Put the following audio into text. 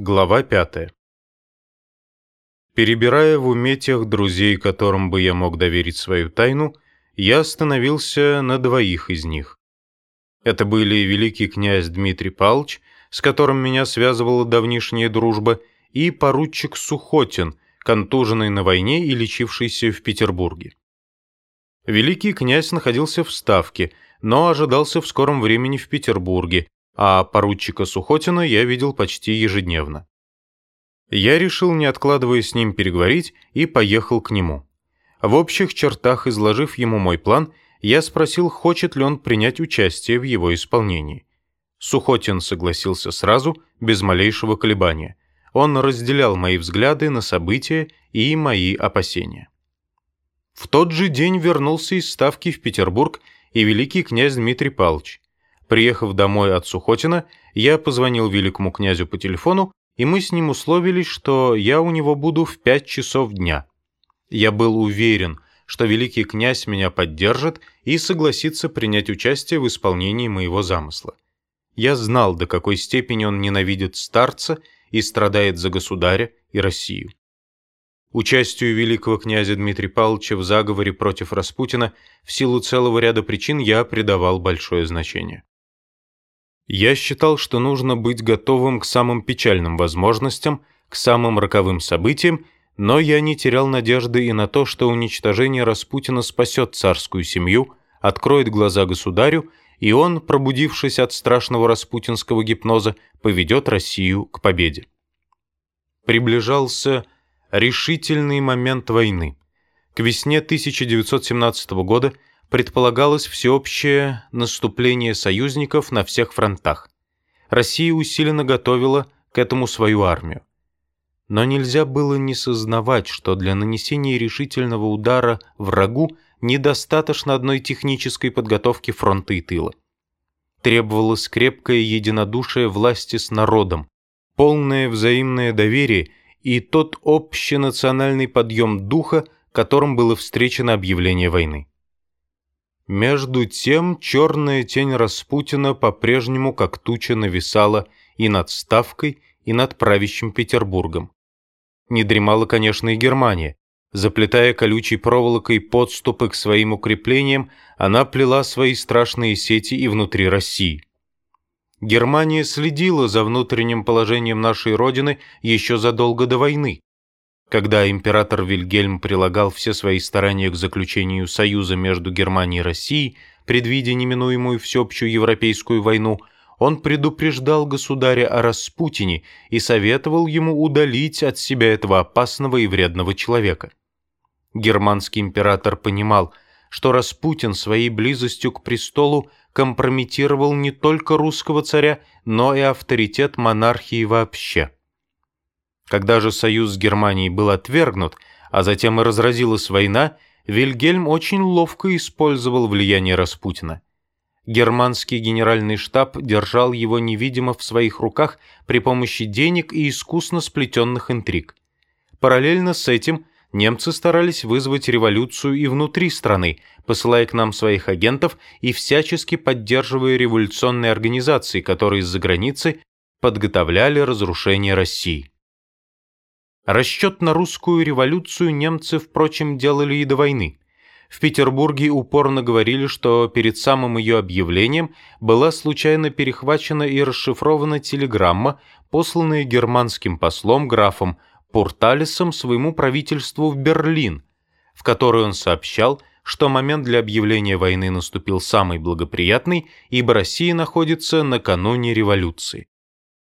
Глава 5. Перебирая в уме тех друзей, которым бы я мог доверить свою тайну, я остановился на двоих из них. Это были великий князь Дмитрий Павлович, с которым меня связывала давнишняя дружба, и поручик Сухотин, контуженный на войне и лечившийся в Петербурге. Великий князь находился в Ставке, но ожидался в скором времени в Петербурге, а поручика Сухотина я видел почти ежедневно. Я решил, не откладывая с ним переговорить, и поехал к нему. В общих чертах изложив ему мой план, я спросил, хочет ли он принять участие в его исполнении. Сухотин согласился сразу, без малейшего колебания. Он разделял мои взгляды на события и мои опасения. В тот же день вернулся из Ставки в Петербург и великий князь Дмитрий Павлович. Приехав домой от Сухотина, я позвонил великому князю по телефону, и мы с ним условились, что я у него буду в пять часов дня. Я был уверен, что великий князь меня поддержит и согласится принять участие в исполнении моего замысла. Я знал, до какой степени он ненавидит старца и страдает за государя и Россию. Участию великого князя Дмитрия Павловича в заговоре против Распутина в силу целого ряда причин я придавал большое значение. Я считал, что нужно быть готовым к самым печальным возможностям, к самым роковым событиям, но я не терял надежды и на то, что уничтожение Распутина спасет царскую семью, откроет глаза государю, и он, пробудившись от страшного распутинского гипноза, поведет Россию к победе. Приближался решительный момент войны. К весне 1917 года – предполагалось всеобщее наступление союзников на всех фронтах. Россия усиленно готовила к этому свою армию. Но нельзя было не сознавать, что для нанесения решительного удара врагу недостаточно одной технической подготовки фронта и тыла. Требовалось крепкое единодушие власти с народом, полное взаимное доверие и тот общенациональный подъем духа, которым было встречено объявление войны. Между тем черная тень Распутина по-прежнему как туча нависала и над Ставкой, и над правящим Петербургом. Не дремала, конечно, и Германия. Заплетая колючей проволокой подступы к своим укреплениям, она плела свои страшные сети и внутри России. Германия следила за внутренним положением нашей Родины еще задолго до войны. Когда император Вильгельм прилагал все свои старания к заключению союза между Германией и Россией, предвидя неминуемую всеобщую европейскую войну, он предупреждал государя о Распутине и советовал ему удалить от себя этого опасного и вредного человека. Германский император понимал, что Распутин своей близостью к престолу компрометировал не только русского царя, но и авторитет монархии вообще. Когда же союз с Германией был отвергнут, а затем и разразилась война, Вильгельм очень ловко использовал влияние Распутина. Германский генеральный штаб держал его невидимо в своих руках при помощи денег и искусно сплетенных интриг. Параллельно с этим немцы старались вызвать революцию и внутри страны, посылая к нам своих агентов и всячески поддерживая революционные организации, которые из-за границы подготовляли разрушение России. Расчет на русскую революцию немцы, впрочем, делали и до войны. В Петербурге упорно говорили, что перед самым ее объявлением была случайно перехвачена и расшифрована телеграмма, посланная германским послом графом Пурталисом своему правительству в Берлин, в которой он сообщал, что момент для объявления войны наступил самый благоприятный, ибо Россия находится накануне революции.